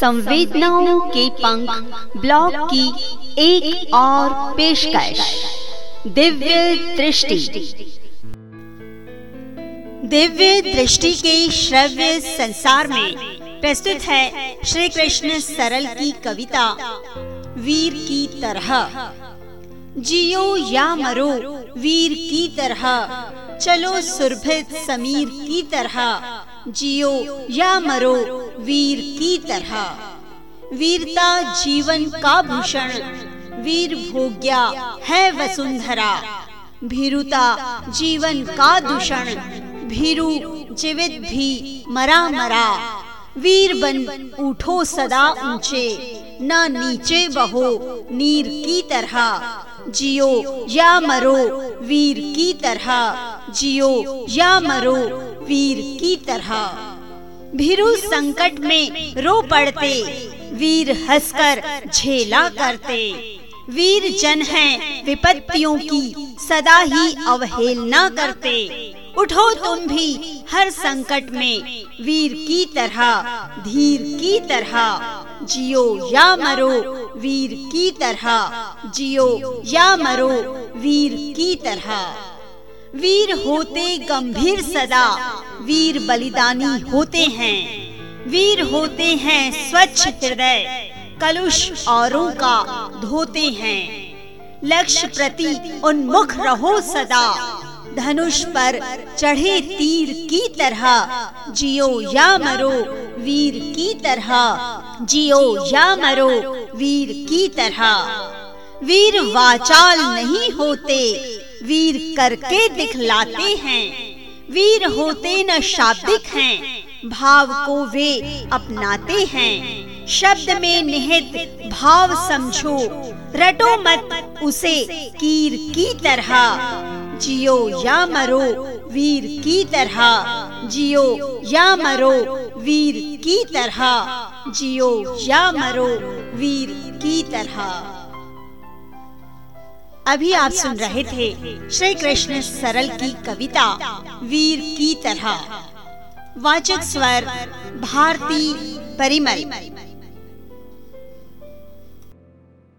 संवेदनाओं के पंख ब्लॉग की एक और पेशकश, दिव्य दृष्टि। दिव्य दृष्टि के श्रव्य संसार में प्रस्तुत है श्री कृष्ण सरल की कविता, वीर की तरह। जियो या मरो, वीर की तरह। चलो सुरभित समीर की तरह। जियो या मरो वीर की तरह। वीरता जीवन का भूषण, वीर भोग्या है वसुंधरा। भीरुता जीवन का दूषण, भीरु जीवित भी मरा मरा। वीर बन उठो सदा ऊँचे, न नीचे बहो नीर की तरह। जियो या मरो वीर की तरह, जियो या मरो वीर की तरह। भीरु संकट में रो पड़ते, वीर हंसकर झेला करते। वीर जन हैं, विपत्तियों की सदा ही अवहेलना करते। उठो तुम भी हर संकट में, वीर की तरह, धीर की तरह। जियो या मरो, वीर की तरह। जियो या मरो, वीर की तरह। वीर होते गंभीर सदा, वीर बलिदानी होते हैं। वीर होते हैं स्वच्छ हृदय, कलुष औरों का धोते हैं। लक्ष्य प्रति उन्मुख रहो सदा, धनुष पर चढ़े तीर की तरह। जियो या मरो, वीर की तरह। जियो या मरो, वीर की तरह। वीर वाचाल नहीं होते वीर करके दिखलाते हैं। वीर होते न शाब्दिक हैं। भाव को वे अपनाते हैं। शब्द में निहित भाव समझो। रटो मत उसे कीर की तरह। जियो या मरो वीर की तरह। जियो या मरो वीर की तरह। जियो या मरो वीर की तरह। अभी आप सुन रहे थे श्री कृष्ण सरल की कविता वीर की तरह। वाचक स्वर भारती परिमल।